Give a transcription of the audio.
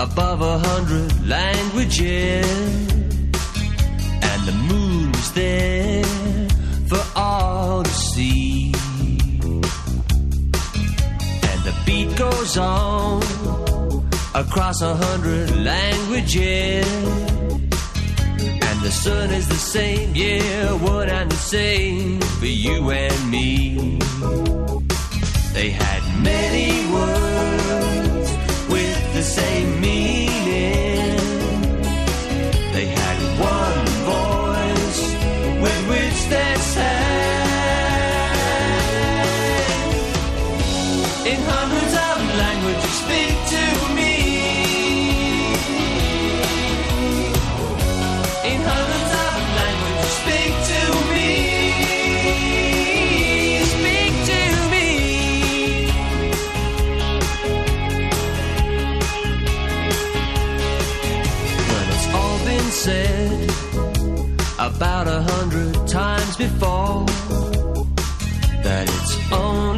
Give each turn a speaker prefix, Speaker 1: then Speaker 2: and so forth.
Speaker 1: a hundred languages, and the moon was there for all to see. And the beat goes on across a hundred languages. And the sun is the same, yeah, one and the same for you and me. They had many In hundreds of languages, speak to me. In hundreds of languages, speak to me. Speak to me. When it's all been said about a hundred times before, that it's only